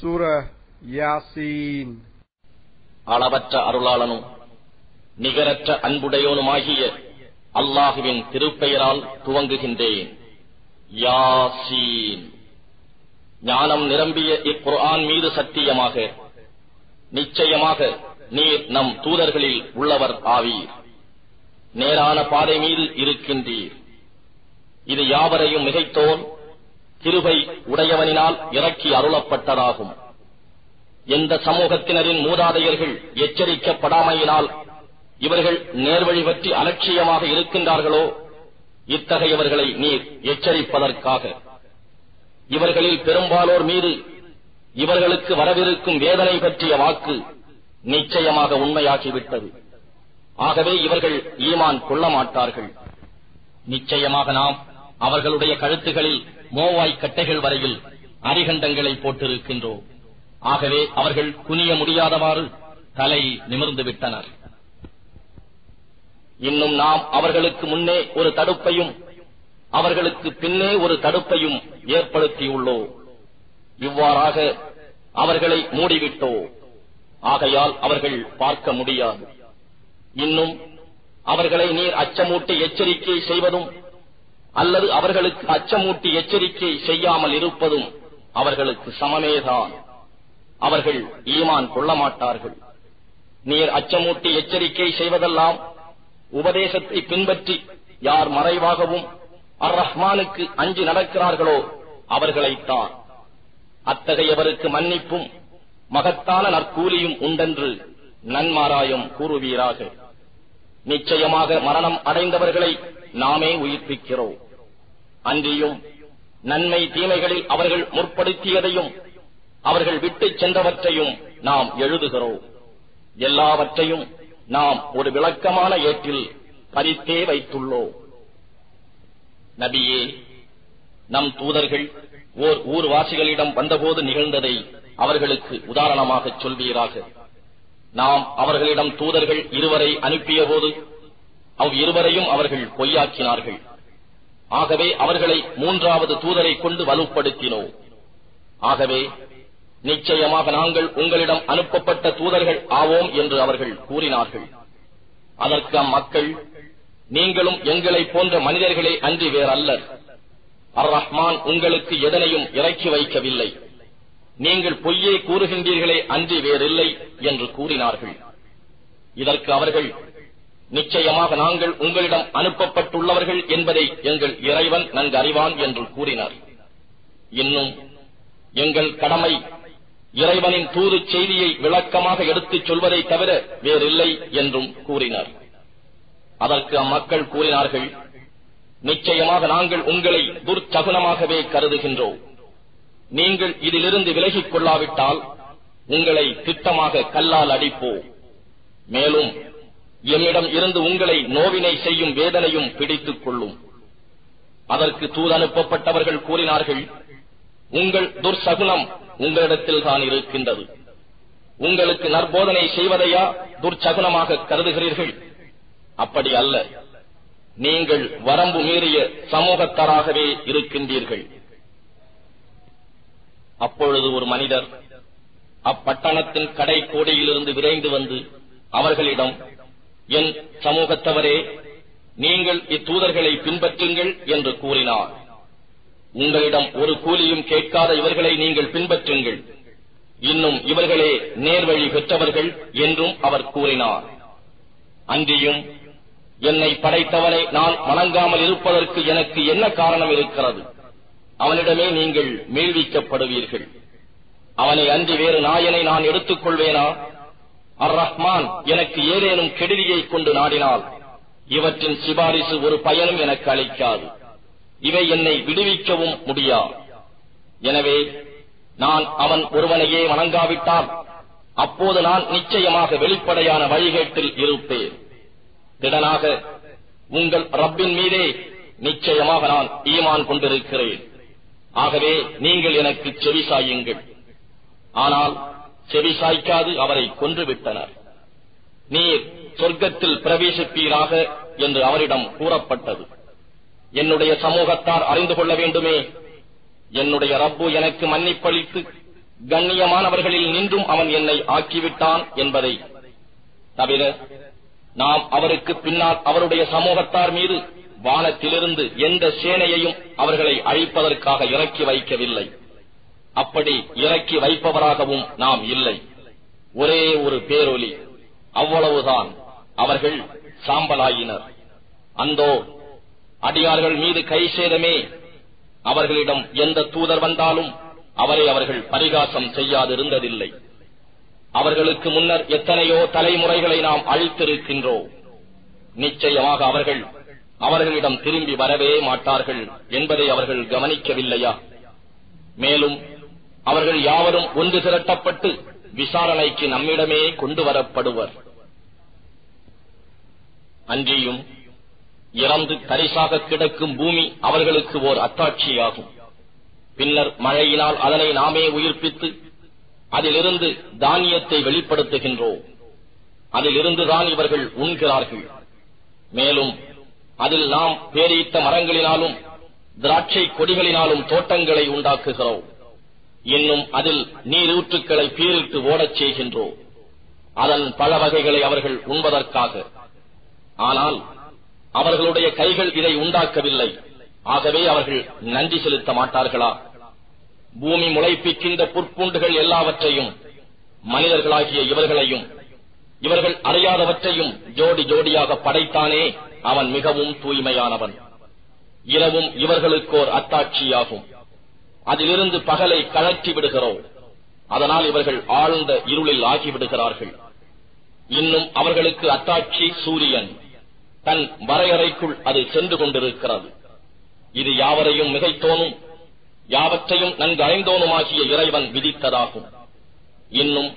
சூர யாசீன். அளவற்ற அருளாளனும் நிகரற்ற அன்புடையோனுமாகிய அல்லாஹுவின் திருப்பெயரால் துவங்குகின்றேன். யாசீன். ஞானம் நிரம்பிய இக்குர்ஆன் மீது சத்தியமாக நிச்சயமாக நீர் நம் தூதர்களில் உள்ளவர் ஆவீர். நேரான பாதை மீது இருக்கின்றீர். இது யாவரையும் மிகைத்தோன் கிருபை உடையவனினால் இறக்கி அருளப்பட்டதாகும். எந்த சமூகத்தினரின் மூதாதையர்கள் எச்சரிக்கப்படாமையினால் இவர்கள் நேர்வழி பற்றி அலட்சியமாக இருக்கின்றார்களோ இத்தகையவர்களை நீர் எச்சரிப்பதற்காக. இவர்களில் பெரும்பாலோர் மீது இவர்களுக்கு வரவிருக்கும் வேதனை பற்றிய வாக்கு நிச்சயமாக உண்மையாகிவிட்டது. ஆகவே இவர்கள் ஈமான் கொள்ள மாட்டார்கள் நிச்சயமாக நாம் அவர்களுடைய கழுத்துகளில் மோவாய் கட்டைகள் வரையில் அரிகண்டங்களை போட்டிருக்கின்றோம். ஆகவே அவர்கள் குனிய முடியாதவாறு தலை நிமிர்ந்து விட்டனர். இன்னும் நாம் அவர்களுக்கு முன்னே ஒரு தடுப்பையும் அவர்களுக்கு பின்னே ஒரு தடுப்பையும் ஏற்படுத்தியுள்ளோம். இவ்வாறாக அவர்களை மூடிவிட்டோ ஆகையால் அவர்கள் பார்க்க முடியாது. இன்னும் அவர்களை நீர் அச்சமூட்டி எச்சரிக்கை செய்வதும் அல்லது அவர்களுக்கு அச்சமூட்டி எச்சரிக்கை செய்யாமல் இருப்பதும் அவர்களுக்கு சமமேதான். அவர்கள் ஈமான் கொள்ள மாட்டார்கள். நீர் அச்சமூட்டி எச்சரிக்கை செய்வதெல்லாம் உபதேசத்தை பின்பற்றி யார் மறைவாகவும் அர் ரஹ்மானுக்கு அஞ்சு நடக்கிறார்களோ அவர்களைத்தான். அத்தகையவருக்கு மன்னிப்பும் மகத்தான நற்கூலியும் உண்டென்று நன்மாராயம் கூறுவீராக. நிச்சயமாக மரணம் அடைந்தவர்களை நாமே உயிர்ப்பிக்கிறோம். அன்றியும் நன்மை தீமைகளில் அவர்கள் முற்படுத்தியதையும் அவர்கள் விட்டுச் சென்றவற்றையும் நாம் எழுதுகிறோம். எல்லாவற்றையும் நாம் ஒரு விளக்கமான ஏற்றில் பறித்தே வைத்துள்ளோம். நபியே நம் தூதர்கள் ஓர் ஊர்வாசிகளிடம் வந்தபோது நிகழ்ந்ததை அவர்களுக்கு உதாரணமாகச் சொல்வீராக. நாம் அவர்களிடம் தூதர்கள் இருவரை அனுப்பியபோது அவ் இருவரையும் அவர்கள் பொய்யாக்கினார்கள். ஆகவே அவர்களை மூன்றாவது தூதரை கொண்டு வலுப்படுத்தினோம். ஆகவே நிச்சயமாக நாங்கள் உங்களிடம் அனுப்பப்பட்ட தூதர்கள் ஆவோம் என்று அவர்கள் கூறினார்கள். அதற்கு அம்மக்கள் நீங்களும் எங்களைப் போன்ற மனிதர்களே அன்றி வேறல்லர். அர் ரஹ்மான் உங்களுக்கு எதனையும் இறக்கி வைக்கவில்லை. நீங்கள் பொய்யே கூறுகின்றீர்களே அன்றி வேறில்லை என்று கூறினார்கள். இதற்கு அவர்கள் நிச்சயமாக நாங்கள் உங்களிடம் அனுப்பப்பட்டுள்ளவர்கள் என்பதை எங்கள் இறைவன் நன்கு அறிவான் என்று கூறினார். இன்னும் எங்கள் கடமை இறைவனின் தூது செய்தியை விளக்கமாக எடுத்துச் சொல்வதை தவிர வேறில்லை என்றும் கூறினார். அதற்கு அம்மக்கள் கூறினார்கள் நிச்சயமாக நாங்கள் உங்களை துர்ச்சகுனமாகவே கருதுகின்றோம். நீங்கள் இதிலிருந்து விலகிக் கொள்ளாவிட்டால் உங்களை திட்டமாக கல்லால் அடிப்போம். மேலும் என்னிடம் இருந்து உங்களை நோவினை செய்யும் வேதனையும் பிடித்துக் கொள்ளும். அதற்கு தூதனுப்பப்பட்டவர்கள் கூறினார்கள் உங்கள் துர்சகுனம் உங்களிடத்தில் தான் இருக்கின்றது. உங்களுக்கு நற்போதனை செய்வதையா துர்ச்சகுனமாக கருதுகிறீர்கள்? அப்படி அல்ல. நீங்கள் வரம்பு மீறிய சமூகத்தாராகவே இருக்கின்றீர்கள். அப்பொழுது ஒரு மனிதர் அப்பட்டணத்தின் கடை கோடியிலிருந்து விரைந்து வந்து அவர்களிடம் என் சமூகத்தவரே நீங்கள் இத்தூதர்களை பின்பற்றுங்கள் என்று கூறினார். உங்களிடம் ஒரு கூலியும் கேட்காத இவர்களை நீங்கள் பின்பற்றுங்கள். இன்னும் இவர்களே நேர்வழி பெற்றவர்கள் என்றும் அவர் கூறினார். அன்றியும் என்னை படைத்தவனை நான் வணங்காமல் இருப்பதற்கு எனக்கு என்ன காரணம் இருக்கிறது? அவனிடமே நீங்கள் மீழ்விக்கப்படுவீர்கள் அவனை அன்றி வேறு நாயனை நான் எடுத்துக் கொள்வேனா அர் ரஹ்மான் எனக்கு ஏதேனும் கெடுதியை கொண்டு நாடினால் இவற்றின் சிபாரிசு ஒரு பயனும் எனக்கு அளிக்காது. இவை என்னை விடுவிக்கவும் முடியா? எனவே நான் அவன் ஒருவனையே வணங்காவிட்டால் அப்போது நான் நிச்சயமாக வெளிப்படையான வழிகேட்டில் இருப்பேன். திடனாக உங்கள் ரப்பின் மீதே நிச்சயமாக நான் ஈமான் கொண்டிருக்கிறேன். ஆகவே நீங்கள் எனக்கு செவிசாயுங்கள் ஆனால் செவி சாய்க்காது அவரை கொன்றுவிட்டனர். நீர் சொர்க்கத்தில் பிரவேசிப்பீராக என்று அவரிடம் கூறப்பட்டது. என்னுடைய சமூகத்தார் அறிந்து கொள்ள வேண்டுமே. என்னுடைய ரப்பு எனக்கு மன்னிப்பளித்து கண்ணியமானவர்களில் நின்றும் அவன் என்னை ஆக்கிவிட்டான் என்பதை. தவிர நாம் அவருக்கு பின்னால் அவருடைய சமூகத்தார் மீது வானத்திலிருந்து எந்த சேனையையும் அவர்களை அழிப்பதற்காக இறக்கி வைக்கவில்லை. அப்படி இறக்கி வைப்பவராகவும் நாம் இல்லை. ஒரே ஒரு பேரொலி. அவ்வளவுதான். அவர்கள் சாம்பலாயினர். அந்தோ அடியார்கள் மீது கை சேதமே. அவர்களிடம் எந்த தூதர் வந்தாலும் அவரை அவர்கள் பரிகாசம் செய்யாதிருந்ததில்லை. அவர்களுக்கு முன்னர் எத்தனையோ தலைமுறைகளை நாம் அழித்திருக்கின்றோம். நிச்சயமாக அவர்கள் அவர்களிடம் திரும்பி வரவே மாட்டார்கள் என்பதை அவர்கள் கவனிக்கவில்லையா? மேலும் அவர்கள் யாவரும் ஒன்று திரட்டப்பட்டு விசாரணைக்கு நம்மிடமே கொண்டு வரப்படுவர் அன்றியும் இறந்து தரிசாக கிடக்கும் பூமி அவர்களுக்கு ஓர் அத்தாட்சியாகும். பின்னர் மழையினால் அதனை நாமே உயிர்ப்பித்து அதிலிருந்து தானியத்தை வெளிப்படுத்துகின்றோம். அதிலிருந்துதான் இவர்கள் உண்கிறார்கள். மேலும் அதில் நாம் பேரீட்ட மரங்களினாலும் திராட்சை கொடிகளினாலும் தோட்டங்களை உண்டாக்குகிறோம். இன்னும் அதில் நீரூற்றுக்களை பீரிட்டு ஓடச் செய்கின்றோம். அதன் பல வகைகளை அவர்கள் உண்பதற்காக. ஆனால் அவர்களுடைய கைகள் இதை உண்டாக்கவில்லை. ஆகவே அவர்கள் நன்றி செலுத்த மாட்டார்களா? பூமி முளைப்பிக்கின்ற புற்பூண்டுகள் எல்லாவற்றையும் மனிதர்களாகிய இவர்களையும் இவர்கள் அறியாதவற்றையும் ஜோடி ஜோடியாக படைத்தானே அவன் மிகவும் தூய்மையானவன். இரவும் இவர்களுக்கோர் அத்தாட்சியாகும். அதிலிருந்து பகலை கழற்றி விடுகிறோம். அதனால் இவர்கள் ஆழ்ந்த இருளில் ஆகிவிடுகிறார்கள். இன்னும் அவர்களுக்கு அத்தாட்சி சூரியன். தன் வரையறைக்குள் அது சென்று கொண்டிருக்கிறது. இது யாவரையும் மிகைத்தோனும் யாவற்றையும் நன்கு அறிந்தோனுமாகிய இறைவன் விதித்ததாகும். இன்னும்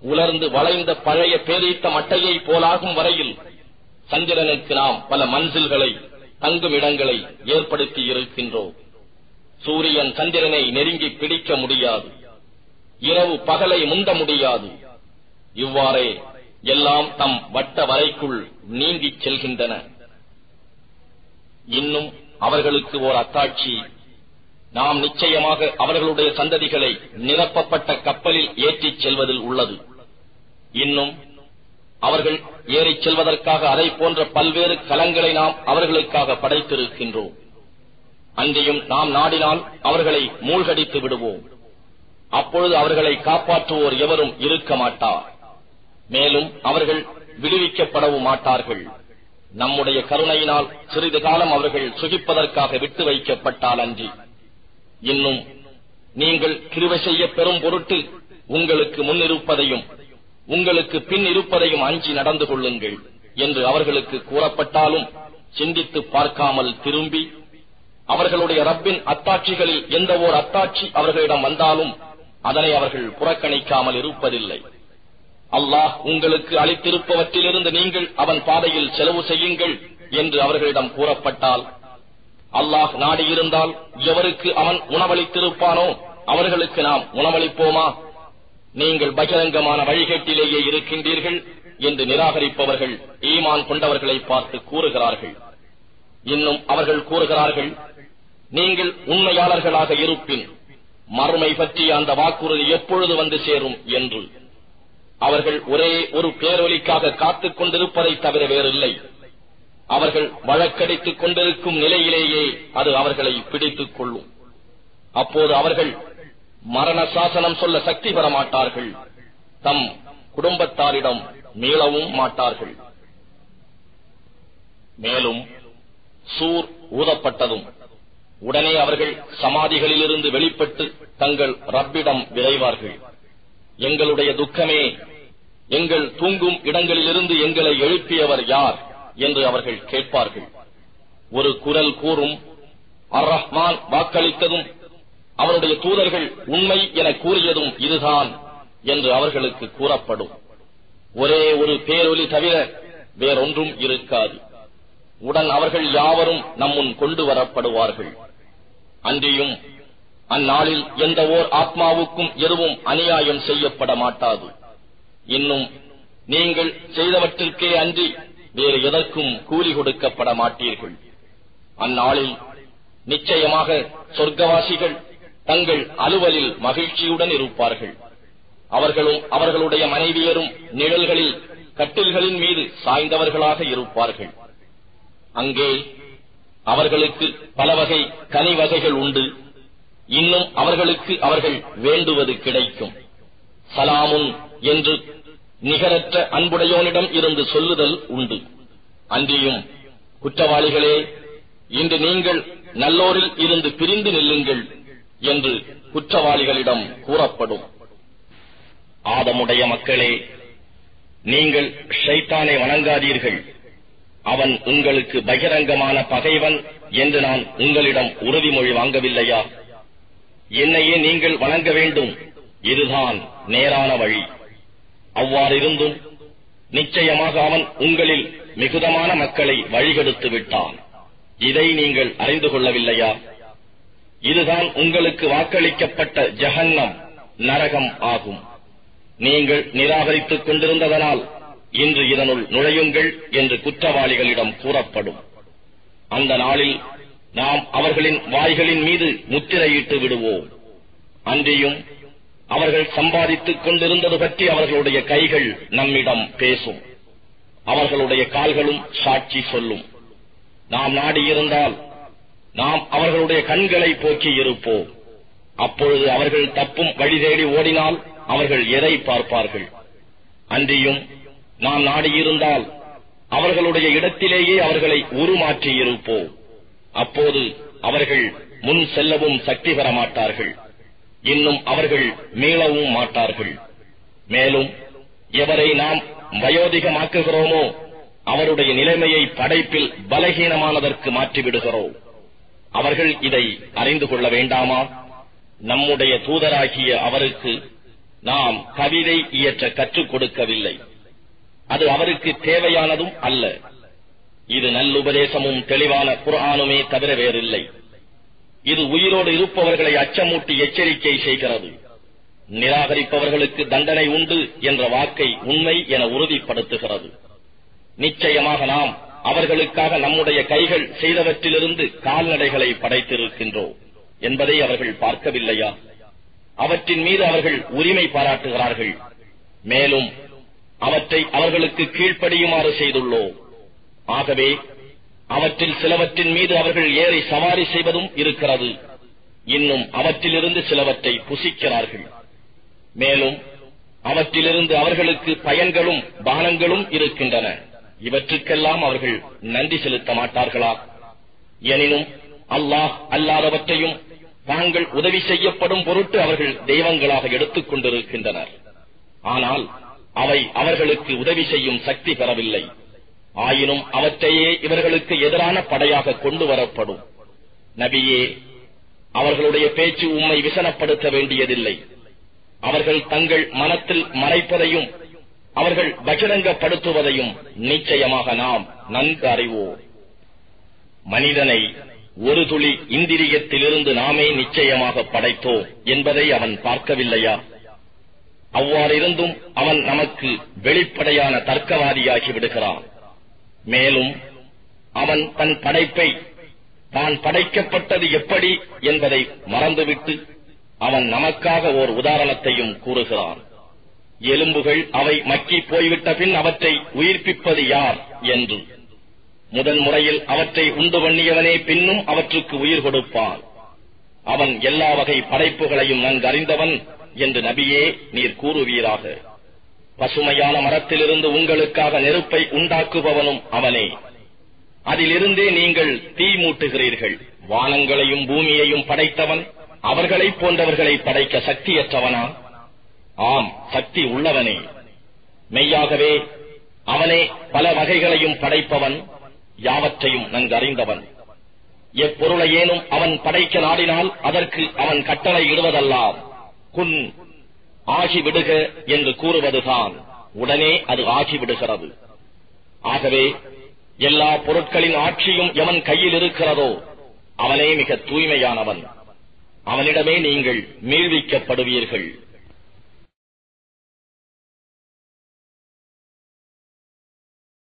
உலர்ந்து வளைந்த பழைய பேரீட்ட மட்டையை போலாகும் வரையில் சந்திரனுக்கு நாம் பல மன்சில்களை தங்கும் இடங்களை ஏற்படுத்தி இருக்கின்றோம். சூரியன் சந்திரனை நெருங்கி பிடிக்க முடியாது. இரவு பகலை முந்த முடியாது. இவ்வாறே எல்லாம் தம் வட்ட வரைக்குள் நீங்கிச் செல்கின்றன. இன்னும் அவர்களுக்கு ஓர் அத்தாட்சி. நாம் நிச்சயமாக அவர்களுடைய சந்ததிகளை நிரப்பப்பட்ட கப்பலில் ஏற்றிச் செல்வதில் உள்ளது. இன்னும் அவர்கள் ஏறிச் செல்வதற்காக அதை போன்ற பல்வேறு கலங்களை நாம் அவர்களுக்காக படைத்திருக்கின்றோம். அன்றையும் நாம் நாடினால் அவர்களை மூழ்கடித்து விடுவோம். அப்பொழுது அவர்களை காப்பாற்றுவோர் எவரும் இருக்க மாட்டார். மேலும் அவர்கள் விடுவிக்கப்படவும் மாட்டார்கள். நம்முடைய கருணையினால் சிறிது காலம் அவர்கள் சுகிப்பதற்காக விட்டு வைக்கப்பட்டால் அன்றி. இன்னும் நீங்கள் கிருவை செய்ய பெறும் பொருட்டு உங்களுக்கு முன் இருப்பதையும் உங்களுக்கு பின் இருப்பதையும் அஞ்சி நடந்து கொள்ளுங்கள் என்று அவர்களுக்கு கூறப்பட்டாலும் சிந்தித்து பார்க்காமல் திரும்பி அவர்களுடைய ரப்பின் அத்தாட்சிகளில் எந்த ஓர் அத்தாட்சி அவர்களிடம் வந்தாலும் அதனை அவர்கள் புறக்கணிக்காமல் இருப்பதில்லை. அல்லாஹ் உங்களுக்கு அளித்திருப்பவற்றிலிருந்து நீங்கள் அவன் பாதையில் செலவு செய்யுங்கள் என்று அவர்களிடம் கூறப்பட்டால் அல்லாஹ் நாடியிருந்தால் எவருக்கு அவன் உணவளித்திருப்பானோ அவர்களுக்கு நாம் உணவளிப்போமா? நீங்கள் பகிரங்கமான வழிகேட்டிலேயே இருக்கின்றீர்கள் என்று நிராகரிப்பவர்கள் ஈமான் கொண்டவர்களை பார்த்து கூறுகிறார்கள். இன்னும் அவர்கள் கூறுகிறார்கள் நீங்கள் உண்மையாளர்களாக இருப்பின் மறுமை பற்றிய அந்த வாக்குறுதி எப்பொழுது வந்து சேரும் என்று. அவர்கள் ஒரே ஒரு பேரொலிக்காக காத்துக் கொண்டிருப்பதை தவிர வேறில்லை. அவர்கள் வழக்கடித்துக் கொண்டிருக்கும் நிலையிலேயே அது அவர்களை பிடித்துக் கொள்ளும். அப்போது அவர்கள் மரண சாசனம் சொல்ல சக்தி பெற மாட்டார்கள். தம் குடும்பத்தாரிடம் மீளவும் மாட்டார்கள். மேலும் சூர் ஊதப்பட்டதும் உடனே அவர்கள் சமாதிகளிலிருந்து வெளிப்பட்டு தங்கள் ரப்பிடம் விரைவார்கள். எங்களுடைய துக்கமே எங்கள் தூங்கும் இடங்களிலிருந்து எங்களை எழுப்பியவர் யார் என்று அவர்கள் கேட்பார்கள். ஒரு குரல் கூறும் அர் ரஹ்மான் வாக்களித்ததும் அவருடைய தூதர்கள் உண்மை என கூறியதும் இதுதான் என்று அவர்களுக்கு கூறப்படும். ஒரே ஒரு பேரொலி தவிர வேறொன்றும் இருக்காது. உடன் அவர்கள் யாவரும் நம்முன் கொண்டு வரப்படுவார்கள். அன்றியும் அந்நாளில் எந்த ஓர் ஆத்மாவுக்கும் எதுவும் அநியாயம் செய்யப்பட மாட்டாது இன்னும் நீங்கள் செய்தவற்றிற்கே அன்றி வேறு எதற்கும் கூலி கொடுக்கப்பட மாட்டீர்கள் அந்நாளில் நிச்சயமாக சொர்க்கவாசிகள் தங்கள் அலுவலில் மகிழ்ச்சியுடன் இருப்பார்கள். அவர்களும் அவர்களுடைய மனைவியரும் நிழல்களில் கட்டில்களின் மீது சாய்ந்தவர்களாக இருப்பார்கள். அங்கே அவர்களுக்கு பல வகை கனி வகைகள் உண்டு. இன்னும் அவர்களுக்கு அவர்கள் வேண்டுவது கிடைக்கும். சலாமுன் என்று நிகரற்ற அன்புடையோனிடம் இருந்து சொல்லுதல் உண்டு. அன்றியும் குற்றவாளிகளே இன்று நீங்கள் நல்லோரில் இருந்து பிரிந்து நில்லுங்கள் என்று குற்றவாளிகளிடம் கூறப்படும். ஆதமுடைய மக்களே நீங்கள் ஷைத்தானை வணங்காதீர்கள். அவன் உங்களுக்கு பகிரங்கமான பகைவன் என்று நான் உங்களிடம் உறுதிமொழி வாங்கவில்லையா? என்னையே நீங்கள் வணங்க வேண்டும். இதுதான் நேரான வழி. அவ்வாறிருந்தும் நிச்சயமாக அவன் உங்களில் மிகுதமான மக்களை வழிகெடுத்து விட்டான். இதை நீங்கள் அறிந்து கொள்ளவில்லையா? இதுதான் உங்களுக்கு வாக்களிக்கப்பட்ட ஜஹன்னம் நரகம் ஆகும். நீங்கள் நிராகரித்துக் கொண்டிருந்ததனால் இன்று இதனுள் நுழையுங்கள் என்று குற்றவாளிகளிடம் கூறப்படும். அந்த நாளில் நாம் அவர்களின் வாய்களின் மீது முத்திரையிட்டு விடுவோம். அன்றியும் அவர்கள் சம்பாதித்துக் கொண்டிருந்தது பற்றி அவர்களுடைய கைகள் நம்மிடம் பேசும். அவர்களுடைய கால்களும் சாட்சி சொல்லும். நாம் நாடியிருந்தால் நாம் அவர்களுடைய கண்களை போக்கி இருப்போம். அப்பொழுது அவர்கள் தப்பும் வழி தேடி ஓடினால் அவர்கள் எதை பார்ப்பார்கள்? அன்றியும் நாம் நாடியிருந்தால் அவர்களுடைய இடத்திலேயே அவர்களை உருமாற்றி இருப்போம் அப்போது அவர்கள் முன் செல்லவும் சக்தி பெற மாட்டார்கள் இன்னும் அவர்கள் மீளவும் மாட்டார்கள். மேலும் எவரை நாம் வயோதிகமாக்குகிறோமோ அவருடைய நிலைமையை படைப்பில் பலகீனமானதற்கு மாற்றிவிடுகிறோம். அவர்கள் இதை அறிந்து கொள்ள வேண்டாமா? நம்முடைய தூதராகிய அவருக்கு நாம் கவிதை இயற்ற கற்றுக் கொடுக்கவில்லை. அது அவருக்கு தேவையானதும் அல்ல. இது நல்லுபதேசமும் தெளிவான குரானுமே தவிர வேறில்லை. இது உயிரோடு இருப்பவர்களை அச்சமூட்டி எச்சரிக்கை செய்கிறது. நிராகரிப்பவர்களுக்கு தண்டனை உண்டு என்ற வாக்கை உண்மை என உறுதிப்படுத்துகிறது. நிச்சயமாக நாம் அவர்களுக்காக நம்முடைய கைகள் செய்தவற்றிலிருந்து கால்நடைகளை படைத்திருக்கின்றோம் என்பதை அவர்கள் பார்க்கவில்லையா? அவற்றின் மீது அவர்கள் உரிமை பாராட்டுகிறார்கள். மேலும் அவற்றை அவர்களுக்கு கீழ்ப்படியுமாறு செய்துள்ளோம். ஆகவே அவற்றில் சிலவற்றின் மீது அவர்கள் ஏறி சவாரி செய்வதும் இருக்கிறது. இன்னும் அவற்றிலிருந்து சிலவற்றை புசிக்கிறார்கள். மேலும் அவற்றிலிருந்து அவர்களுக்கு பயன்களும் பானங்களும் இருக்கின்றன. இவற்றுக்கெல்லாம் அவர்கள் நன்றி செலுத்த மாட்டார்களா? எனினும் அல்லாஹ் அல்லாதவற்றையும் தாங்கள் உதவி செய்யப்படும் பொருட்டு அவர்கள் தெய்வங்களாக எடுத்துக் கொண்டிருக்கின்றனர். ஆனால் அவை அவர்களுக்கு உதவி செய்யும் சக்தி பெறவில்லை. ஆயினும் அவற்றையே இவர்களுக்கு எதிரான படையாக கொண்டு வரப்படும். நபியே அவர்களுடைய பேச்சு உம்மை விசனப்படுத்த வேண்டியதில்லை. அவர்கள் தங்கள் மனத்தில் மறைப்பதையும் அவர்கள் பகிரங்கப்படுத்துவதையும் நிச்சயமாக நாம் நன்கு அறிவோம். மனிதனை ஒரு துளி இந்திரியத்திலிருந்து நாமே நிச்சயமாக படைத்தோம் என்பதை அவன் பார்க்கவில்லையா? அவ்வாறிருந்தும் அவன் நமக்கு வெளிப்படையான தர்க்கவாதியாகி விடுகிறான். மேலும் அவன் தன் படைப்பை தான் படைக்கப்பட்டது எப்படி என்பதை மறந்துவிட்டு அவன் நமக்காக ஓர் உதாரணத்தையும் கூறுகிறான். எலும்புகள் அவை மக்கி போய்விட்ட பின் அவற்றை உயிர்ப்பிப்பது யார் என்று. முதன் முறையில் அவற்றை உண்டு பண்ணியவனே பின்னும் அவற்றுக்கு உயிர் கொடுப்பான். அவன் எல்லா வகை படைப்புகளையும் நன்கறிந்தவன் என்று நபியே நீர் கூறுவீராக. பசுமையான மரத்திலிருந்து உங்களுக்காக நெருப்பை உண்டாக்குபவனும் அவனே. அதிலிருந்தே நீங்கள் தீ மூட்டுகிறீர்கள். வானங்களையும் பூமியையும் படைத்தவன் அவர்களைப் போன்றவர்களை படைக்க சக்தியற்றவனா? ஆம் சக்தி உள்ளவனே. மெய்யாகவே அவனே பல வகைகளையும் படைப்பவன் யாவற்றையும் நன்கறிந்தவன். எப்பொருளையேனும் அவன் படைக்க நாடினால் அதற்கு அவன் கட்டளை இடுவதல்லாம். குன் ஆகிவிடுக என்று கூறுவதுதான். உடனே அது ஆகிவிடுகிறது ஆகவே எல்லா பொருட்களின் ஆட்சியும் எவன் கையில் இருக்கிறதோ அவனே மிக தூய்மையானவன். அவனிடமே நீங்கள் மீழ்விக்கப்படுவீர்கள்